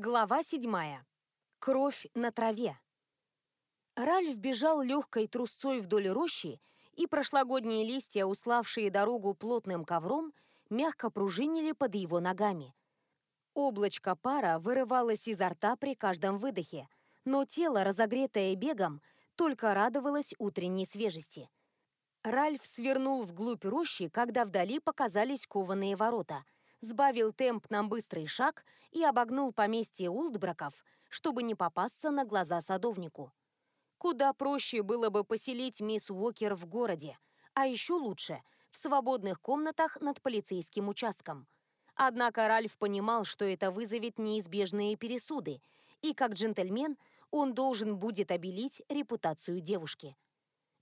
Глава седьмая. Кровь на траве. Ральф бежал легкой трусцой вдоль рощи, и прошлогодние листья, уславшие дорогу плотным ковром, мягко пружинили под его ногами. Облачко пара вырывалось изо рта при каждом выдохе, но тело, разогретое бегом, только радовалось утренней свежести. Ральф свернул вглубь рощи, когда вдали показались кованые ворота – сбавил темп на быстрый шаг и обогнул поместье Улдбраков, чтобы не попасться на глаза садовнику. Куда проще было бы поселить мисс Уокер в городе, а еще лучше – в свободных комнатах над полицейским участком. Однако Ральф понимал, что это вызовет неизбежные пересуды, и как джентльмен он должен будет обелить репутацию девушки.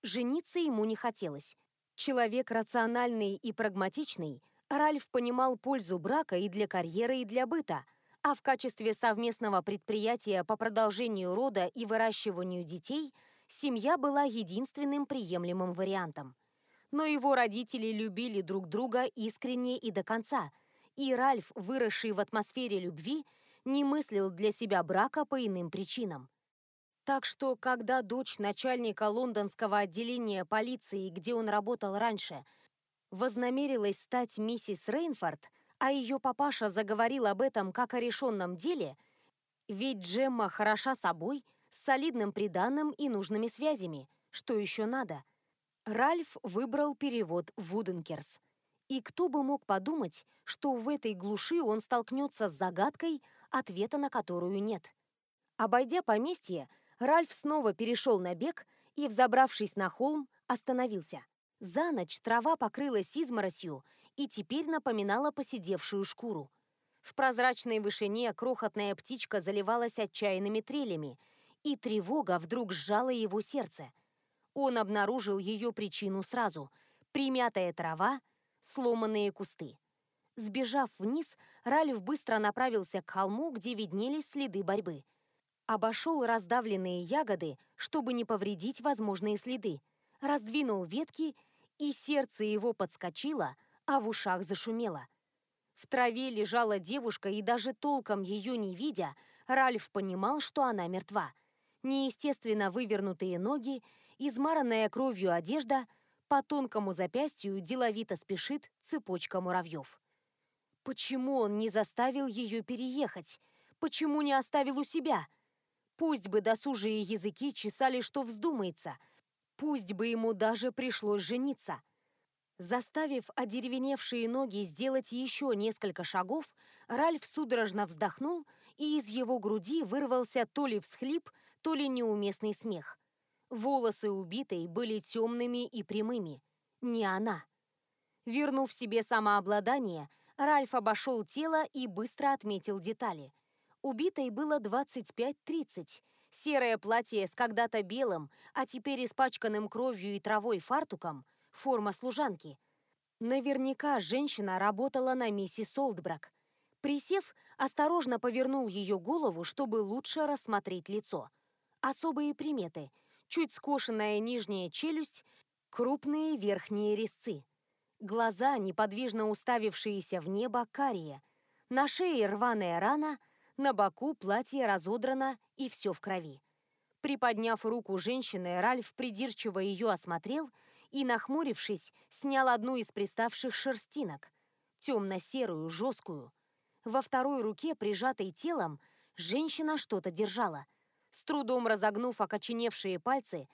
Жениться ему не хотелось. Человек рациональный и прагматичный – Ральф понимал пользу брака и для карьеры, и для быта, а в качестве совместного предприятия по продолжению рода и выращиванию детей семья была единственным приемлемым вариантом. Но его родители любили друг друга искренне и до конца, и Ральф, выросший в атмосфере любви, не мыслил для себя брака по иным причинам. Так что, когда дочь начальника лондонского отделения полиции, где он работал раньше, вознамерилась стать миссис Рейнфорд, а ее папаша заговорил об этом как о решенном деле, ведь Джемма хороша собой, с солидным приданным и нужными связями. Что еще надо? Ральф выбрал перевод в Уденкерс. И кто бы мог подумать, что в этой глуши он столкнется с загадкой, ответа на которую нет. Обойдя поместье, Ральф снова перешел на бег и, взобравшись на холм, остановился. За ночь трава покрылась изморосью и теперь напоминала поседевшую шкуру. В прозрачной вышине крохотная птичка заливалась отчаянными трелями, и тревога вдруг сжала его сердце. Он обнаружил ее причину сразу – примятая трава, сломанные кусты. Сбежав вниз, Ральф быстро направился к холму, где виднелись следы борьбы. Обошел раздавленные ягоды, чтобы не повредить возможные следы, раздвинул ветки и сердце его подскочило, а в ушах зашумело. В траве лежала девушка, и даже толком ее не видя, Ральф понимал, что она мертва. Неестественно вывернутые ноги, измаранная кровью одежда, по тонкому запястью деловито спешит цепочка муравьев. Почему он не заставил ее переехать? Почему не оставил у себя? Пусть бы досужие языки чесали, что вздумается – Пусть бы ему даже пришлось жениться. Заставив одеревеневшие ноги сделать еще несколько шагов, Ральф судорожно вздохнул, и из его груди вырвался то ли всхлип, то ли неуместный смех. Волосы убитой были темными и прямыми. Не она. Вернув себе самообладание, Ральф обошел тело и быстро отметил детали. Убитой было 25-30, Серое платье с когда-то белым, а теперь испачканным кровью и травой фартуком – форма служанки. Наверняка женщина работала на миссис Олдбрак. Присев, осторожно повернул ее голову, чтобы лучше рассмотреть лицо. Особые приметы – чуть скошенная нижняя челюсть, крупные верхние резцы. Глаза, неподвижно уставившиеся в небо, карие. На шее рваная рана – на боку платье разодрано и все в крови. Приподняв руку женщины, Ральф придирчиво ее осмотрел и, нахмурившись, снял одну из приставших шерстинок, темно-серую, жесткую. Во второй руке, прижатой телом, женщина что-то держала. С трудом разогнув окоченевшие пальцы,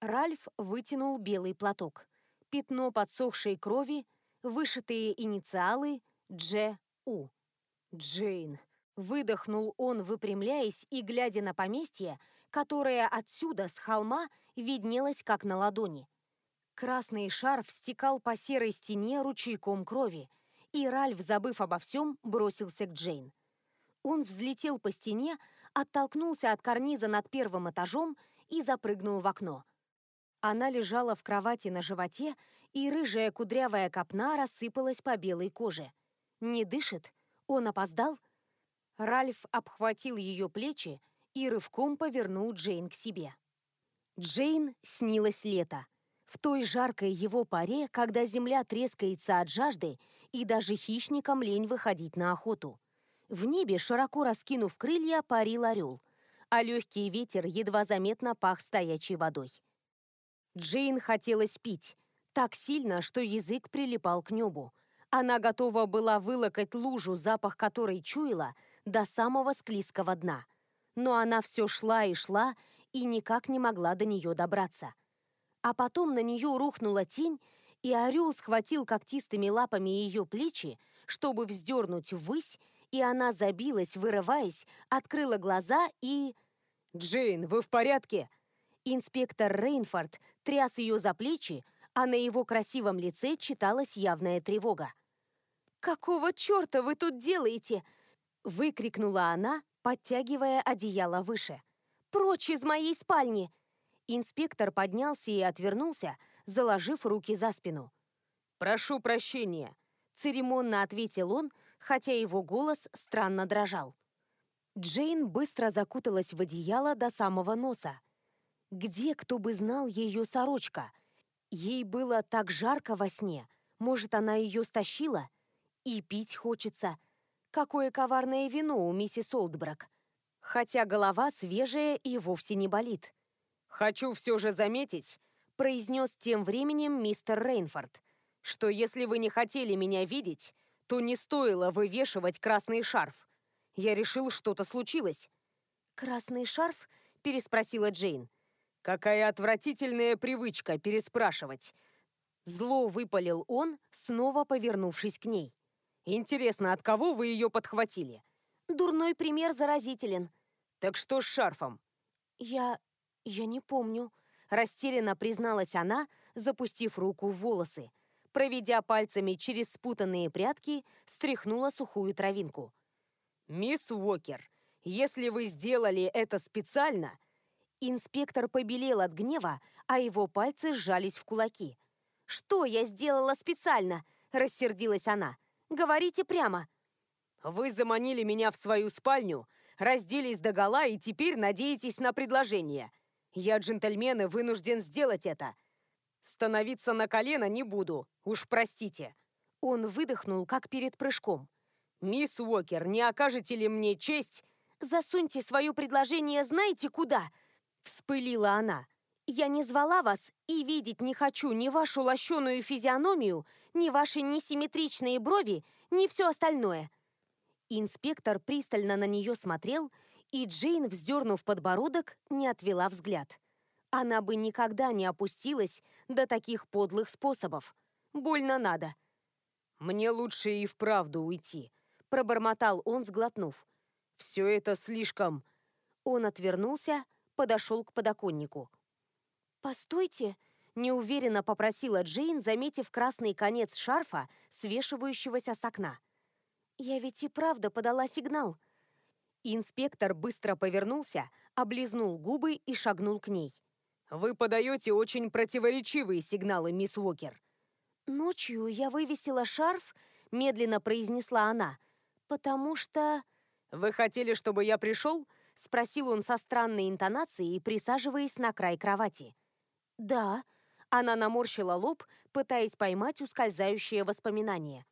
Ральф вытянул белый платок. Пятно подсохшей крови, вышитые инициалы Дж.У. Джейн. Выдохнул он, выпрямляясь и глядя на поместье, которое отсюда, с холма, виднелось как на ладони. Красный шарф стекал по серой стене ручейком крови, и Ральф, забыв обо всем, бросился к Джейн. Он взлетел по стене, оттолкнулся от карниза над первым этажом и запрыгнул в окно. Она лежала в кровати на животе, и рыжая кудрявая копна рассыпалась по белой коже. Не дышит? Он опоздал? Ральф обхватил ее плечи и рывком повернул Джейн к себе. Джейн снилось лето. В той жаркой его паре, когда земля трескается от жажды, и даже хищникам лень выходить на охоту. В небе, широко раскинув крылья, парил орел, а легкий ветер едва заметно пах стоячей водой. Джейн хотелось пить, так сильно, что язык прилипал к небу. Она готова была вылокать лужу, запах которой чуяла, до самого склизкого дна. Но она все шла и шла, и никак не могла до нее добраться. А потом на нее рухнула тень, и орел схватил когтистыми лапами ее плечи, чтобы вздернуть ввысь, и она забилась, вырываясь, открыла глаза и... «Джейн, вы в порядке?» Инспектор Рейнфорд тряс ее за плечи, а на его красивом лице читалась явная тревога. «Какого черта вы тут делаете?» Выкрикнула она, подтягивая одеяло выше. «Прочь из моей спальни!» Инспектор поднялся и отвернулся, заложив руки за спину. «Прошу прощения», — церемонно ответил он, хотя его голос странно дрожал. Джейн быстро закуталась в одеяло до самого носа. Где кто бы знал ее сорочка? Ей было так жарко во сне. Может, она ее стащила? И пить хочется. Какое коварное вино у миссис Олдбрак. Хотя голова свежая и вовсе не болит. «Хочу все же заметить», — произнес тем временем мистер Рейнфорд, «что если вы не хотели меня видеть, то не стоило вывешивать красный шарф. Я решил, что-то случилось». «Красный шарф?» – переспросила Джейн. «Какая отвратительная привычка переспрашивать!» Зло выпалил он, снова повернувшись к ней. «Интересно, от кого вы ее подхватили?» «Дурной пример заразителен». «Так что с шарфом?» «Я... я не помню», – растерянно призналась она, запустив руку в волосы проведя пальцами через спутанные прядки, стряхнула сухую травинку. «Мисс Уокер, если вы сделали это специально...» Инспектор побелел от гнева, а его пальцы сжались в кулаки. «Что я сделала специально?» – рассердилась она. «Говорите прямо». «Вы заманили меня в свою спальню, разделись догола и теперь надеетесь на предложение. Я, джентльмен, и вынужден сделать это. Становиться на колено не буду, уж простите. Он выдохнул, как перед прыжком. Мисс Уокер, не окажете ли мне честь? Засуньте свое предложение знаете куда? Вспылила она. Я не звала вас и видеть не хочу ни вашу лощеную физиономию, ни ваши несимметричные брови, ни все остальное. Инспектор пристально на нее смотрел, и Джейн, вздернув подбородок, не отвела взгляд. Она бы никогда не опустилась до таких подлых способов. Больно надо. «Мне лучше и вправду уйти», — пробормотал он, сглотнув. «Все это слишком...» Он отвернулся, подошел к подоконнику. «Постойте», — неуверенно попросила Джейн, заметив красный конец шарфа, свешивающегося с окна. «Я ведь и правда подала сигнал». Инспектор быстро повернулся, облизнул губы и шагнул к ней. Вы подаете очень противоречивые сигналы, мисс Уокер. Ночью я вывесила шарф, медленно произнесла она, потому что... Вы хотели, чтобы я пришел? Спросил он со странной интонацией, присаживаясь на край кровати. Да. Она наморщила лоб, пытаясь поймать ускользающее воспоминание.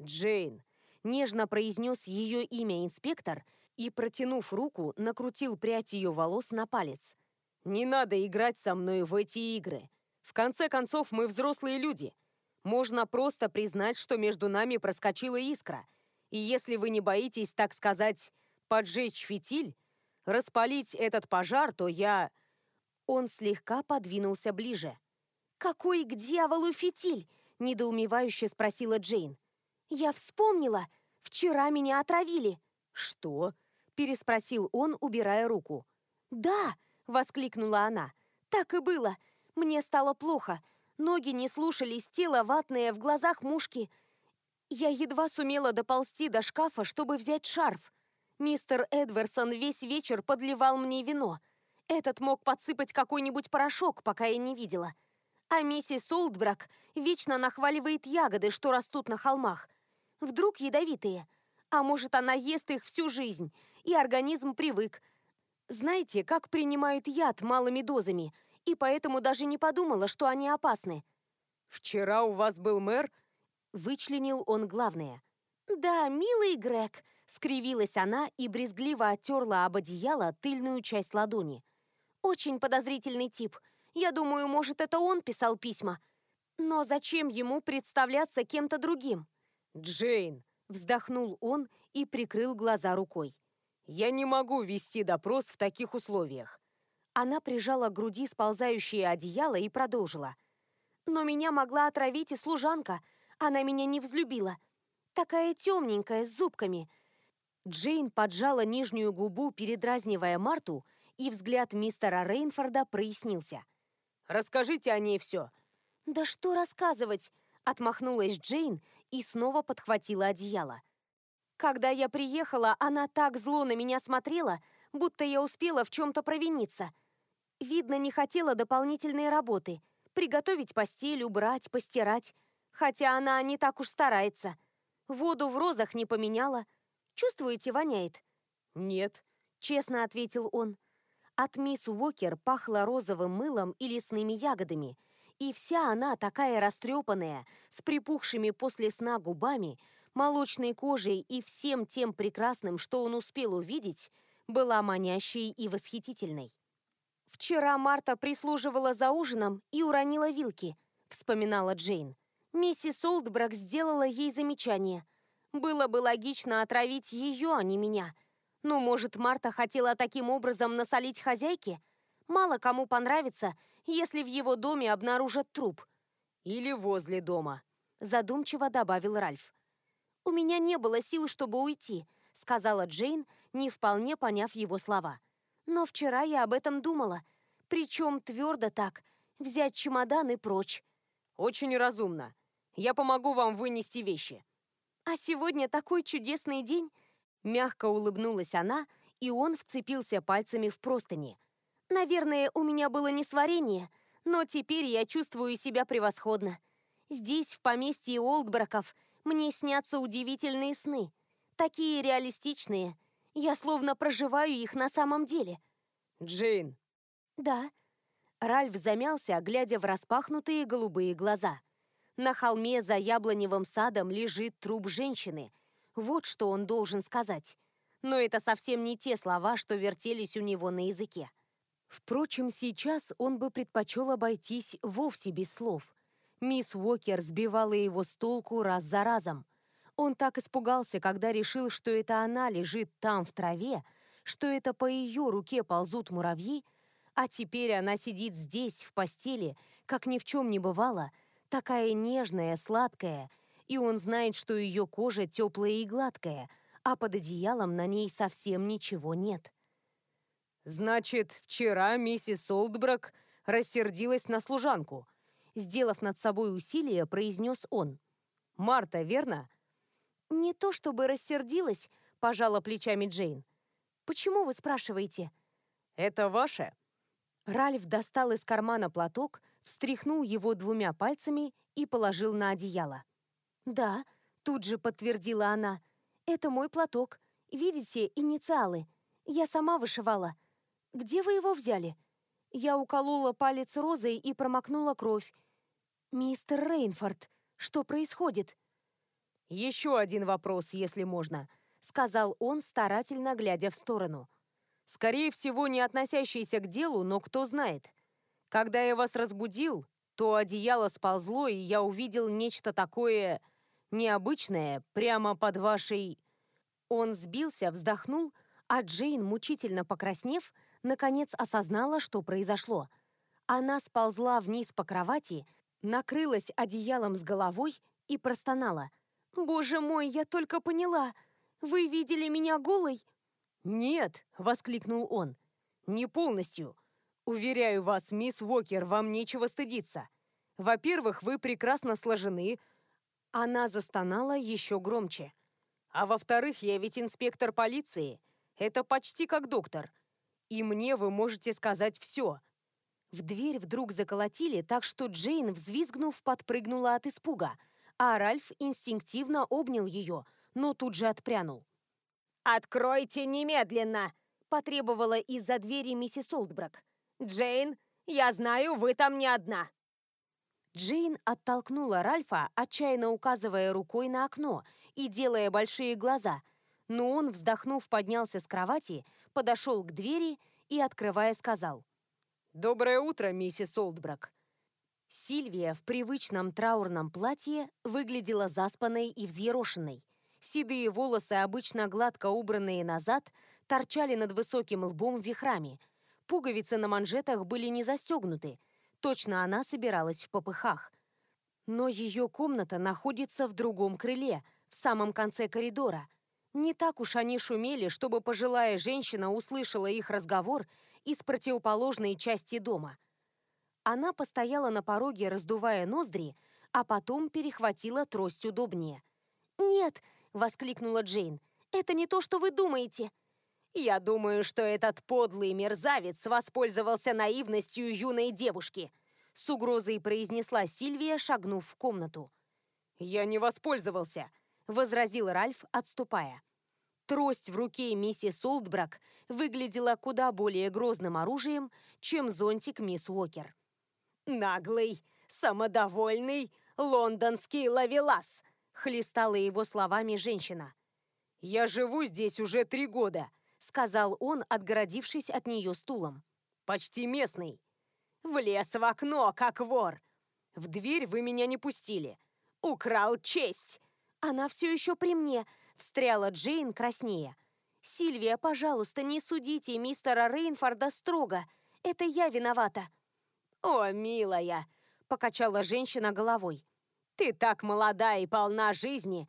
Джейн. Нежно произнес ее имя инспектор и, протянув руку, накрутил прядь ее волос на палец. Не надо играть со мной в эти игры. В конце концов, мы взрослые люди. Можно просто признать, что между нами проскочила искра. И если вы не боитесь, так сказать, поджечь фитиль, распалить этот пожар, то я...» Он слегка подвинулся ближе. «Какой к дьяволу фитиль?» – недоумевающе спросила Джейн. «Я вспомнила. Вчера меня отравили». «Что?» – переспросил он, убирая руку. «Да!» — воскликнула она. «Так и было. Мне стало плохо. Ноги не слушались, тело ватное, в глазах мушки. Я едва сумела доползти до шкафа, чтобы взять шарф. Мистер Эдверсон весь вечер подливал мне вино. Этот мог подсыпать какой-нибудь порошок, пока я не видела. А миссис Олдбрак вечно нахваливает ягоды, что растут на холмах. Вдруг ядовитые. А может, она ест их всю жизнь, и организм привык, знаете, как принимают яд малыми дозами, и поэтому даже не подумала, что они опасны. «Вчера у вас был мэр?» Вычленил он главное. «Да, милый Грег», — Скривилась она и брезгливо оттерла об одеяло тыльную часть ладони. Очень подозрительный тип. Я думаю, может, это он писал письма. Но зачем ему представляться кем-то другим? «Джейн!» – вздохнул он и прикрыл глаза рукой. «Я не могу вести допрос в таких условиях». Она прижала к груди сползающее одеяло и продолжила. «Но меня могла отравить и служанка. Она меня не взлюбила. Такая темненькая, с зубками». Джейн поджала нижнюю губу, передразнивая Марту, и взгляд мистера Рейнфорда прояснился. «Расскажите о ней все». «Да что рассказывать?» – отмахнулась Джейн и снова подхватила одеяло. Когда я приехала, она так зло на меня смотрела, будто я успела в чем-то провиниться. Видно, не хотела дополнительной работы. Приготовить постель, убрать, постирать. Хотя она не так уж старается. Воду в розах не поменяла. Чувствуете, воняет? Нет, честно ответил он. От мисс Уокер пахло розовым мылом и лесными ягодами. И вся она такая растрепанная, с припухшими после сна губами, молочной кожей и всем тем прекрасным, что он успел увидеть, была манящей и восхитительной. «Вчера Марта прислуживала за ужином и уронила вилки», — вспоминала Джейн. Миссис Олдбрак сделала ей замечание. Было бы логично отравить ее, а не меня. Ну, может, Марта хотела таким образом насолить хозяйке? Мало кому понравится, если в его доме обнаружат труп. Или возле дома, задумчиво добавил Ральф. «У меня не было сил, чтобы уйти», — сказала Джейн, не вполне поняв его слова. Но вчера я об этом думала. Причем твердо так. Взять чемодан и прочь. Очень разумно. Я помогу вам вынести вещи. А сегодня такой чудесный день. Мягко улыбнулась она, и он вцепился пальцами в простыни. Наверное, у меня было несварение, но теперь я чувствую себя превосходно. Здесь, в поместье Олдбраков, мне снятся удивительные сны. Такие реалистичные, я словно проживаю их на самом деле. Джейн. Да. Ральф замялся, глядя в распахнутые голубые глаза. На холме за яблоневым садом лежит труп женщины. Вот что он должен сказать. Но это совсем не те слова, что вертелись у него на языке. Впрочем, сейчас он бы предпочел обойтись вовсе без слов. Мисс Уокер сбивала его с толку раз за разом. Он так испугался, когда решил, что это она лежит там в траве, что это по ее руке ползут муравьи, а теперь она сидит здесь, в постели, как ни в чем не бывало, такая нежная, сладкая, и он знает, что ее кожа теплая и гладкая, а под одеялом на ней совсем ничего нет. «Значит, вчера миссис Олдбрак рассердилась на служанку», сделав над собой усилие, произнес он. «Марта, верно?» «Не то чтобы рассердилась», – пожала плечами Джейн. «Почему вы спрашиваете?» «Это ваше?» Ральф достал из кармана платок, встряхнул его двумя пальцами и положил на одеяло. «Да», — тут же подтвердила она, — «это мой платок. Видите, инициалы. Я сама вышивала. Где вы его взяли?» Я уколола палец розой и промокнула кровь. «Мистер Рейнфорд, что происходит?» «Еще один вопрос, если можно», — сказал он, старательно глядя в сторону. «Скорее всего, не относящийся к делу, но кто знает. Когда я вас разбудил, то одеяло сползло, и я увидел нечто такое необычное прямо под вашей...» Он сбился, вздохнул, а Джейн, мучительно покраснев, наконец осознала, что произошло. Она сползла вниз по кровати, накрылась одеялом с головой и простонала — «Боже мой, я только поняла! Вы видели меня голой?» «Нет!» — воскликнул он. «Не полностью. Уверяю вас, мисс Уокер, вам нечего стыдиться. Во-первых, вы прекрасно сложены». Она застонала еще громче. «А во-вторых, я ведь инспектор полиции. Это почти как доктор. И мне вы можете сказать все». В дверь вдруг заколотили, так что Джейн, взвизгнув, подпрыгнула от испуга — а Ральф инстинктивно обнял ее, но тут же отпрянул. «Откройте немедленно!» – потребовала из-за двери миссис Олдбрак. «Джейн, я знаю, вы там не одна!» Джейн оттолкнула Ральфа, отчаянно указывая рукой на окно и делая большие глаза, но он, вздохнув, поднялся с кровати, подошел к двери и, открывая, сказал «Доброе утро, миссис Олдбрак». Сильвия в привычном траурном платье выглядела заспанной и взъерошенной. Седые волосы, обычно гладко убранные назад, торчали над высоким лбом вихрами. Пуговицы на манжетах были не застегнуты. Точно она собиралась в попыхах. Но ее комната находится в другом крыле, в самом конце коридора. Не так уж они шумели, чтобы пожилая женщина услышала их разговор из противоположной части дома. Она постояла на пороге, раздувая ноздри, а потом перехватила трость удобнее. «Нет!» — воскликнула Джейн. «Это не то, что вы думаете!» «Я думаю, что этот подлый мерзавец воспользовался наивностью юной девушки», с угрозой произнесла Сильвия, шагнув в комнату. «Я не воспользовался», — возразил Ральф, отступая. Трость в руке миссис Олдбрак выглядела куда более грозным оружием, чем зонтик мисс Уокер. «Наглый, самодовольный лондонский лавелас!» — хлестала его словами женщина. «Я живу здесь уже три года», — сказал он, отгородившись от нее стулом. «Почти местный». «Влез в окно, как вор!» «В дверь вы меня не пустили». «Украл честь!» «Она все еще при мне», — встряла Джейн краснее. «Сильвия, пожалуйста, не судите мистера Рейнфорда строго. Это я виновата». «О, милая!» — покачала женщина головой. «Ты так молода и полна жизни.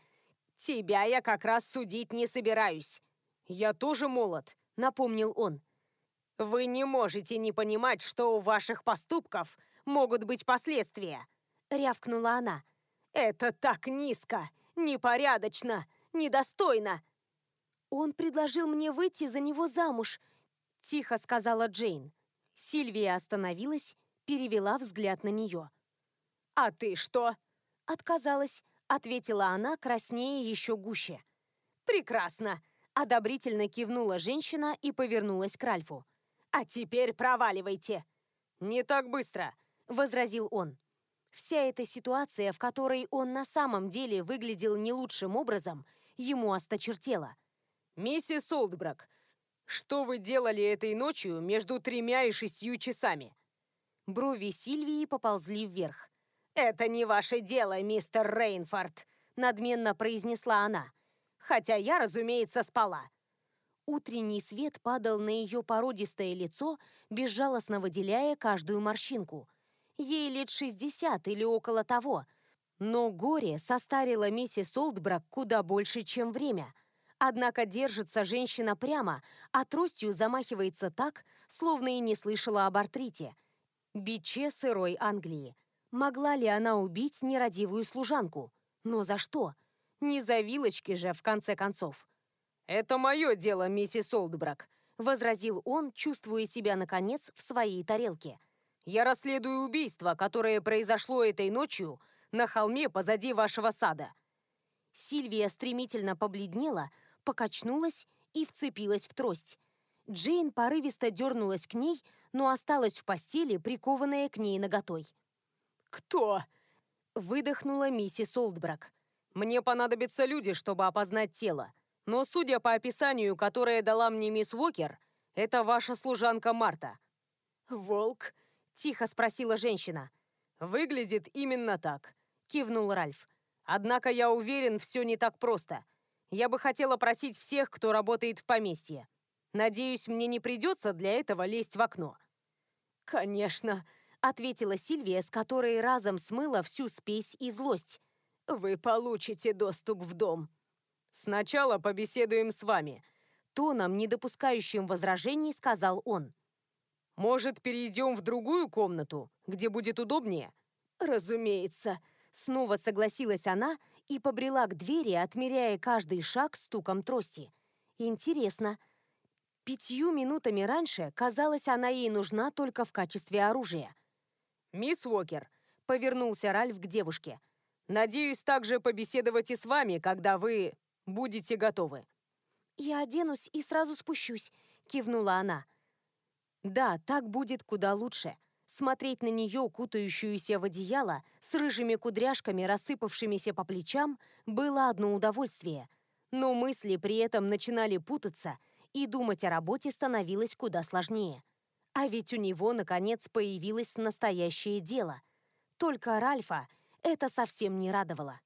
Тебя я как раз судить не собираюсь». «Я тоже молод», — напомнил он. «Вы не можете не понимать, что у ваших поступков могут быть последствия», — рявкнула она. «Это так низко, непорядочно, недостойно». «Он предложил мне выйти за него замуж», — тихо сказала Джейн. Сильвия остановилась, перевела взгляд на нее. «А ты что?» «Отказалась», — ответила она, краснее еще гуще. «Прекрасно!» — одобрительно кивнула женщина и повернулась к Ральфу. «А теперь проваливайте!» «Не так быстро!» — возразил он. Вся эта ситуация, в которой он на самом деле выглядел не лучшим образом, ему осточертела. «Миссис Олдбрак, что вы делали этой ночью между тремя и шестью часами?» Брови Сильвии поползли вверх. «Это не ваше дело, мистер Рейнфорд», — надменно произнесла она. «Хотя я, разумеется, спала». Утренний свет падал на ее породистое лицо, безжалостно выделяя каждую морщинку. Ей лет шестьдесят или около того. Но горе состарило миссис Олдбрак куда больше, чем время. Однако держится женщина прямо, а тростью замахивается так, словно и не слышала об артрите. Биче сырой Англии. Могла ли она убить нерадивую служанку? Но за что? Не за вилочки же, в конце концов. «Это мое дело, миссис Олдбрак», — возразил он, чувствуя себя, наконец, в своей тарелке. «Я расследую убийство, которое произошло этой ночью на холме позади вашего сада». Сильвия стремительно побледнела, покачнулась и вцепилась в трость. Джейн порывисто дернулась к ней, но осталась в постели, прикованная к ней наготой. «Кто?» — выдохнула миссис Олдбрак. «Мне понадобятся люди, чтобы опознать тело. Но, судя по описанию, которое дала мне мисс Уокер, это ваша служанка Марта». «Волк?» — тихо спросила женщина. «Выглядит именно так», — кивнул Ральф. «Однако я уверен, все не так просто. Я бы хотела просить всех, кто работает в поместье. Надеюсь, мне не придется для этого лезть в окно». «Конечно», ответила Сильвия, с которой разом смыла всю спесь и злость. «Вы получите доступ в дом». «Сначала побеседуем с вами», — тоном, не допускающим возражений, сказал он. «Может, перейдем в другую комнату, где будет удобнее?» «Разумеется», — снова согласилась она и побрела к двери, отмеряя каждый шаг стуком трости. «Интересно». Пятью минутами раньше, казалось, она ей нужна только в качестве оружия. «Мисс Уокер», — повернулся Ральф к девушке, «надеюсь также побеседовать и с вами, когда вы будете готовы». «Я оденусь и сразу спущусь», — кивнула она. «Да, так будет куда лучше. Смотреть на нее, кутающуюся в одеяло, с рыжими кудряшками, рассыпавшимися по плечам, было одно удовольствие. Но мысли при этом начинали путаться, и думать о работе становилось куда сложнее. А ведь у него, наконец, появилось настоящее дело. Только Ральфа это совсем не радовало.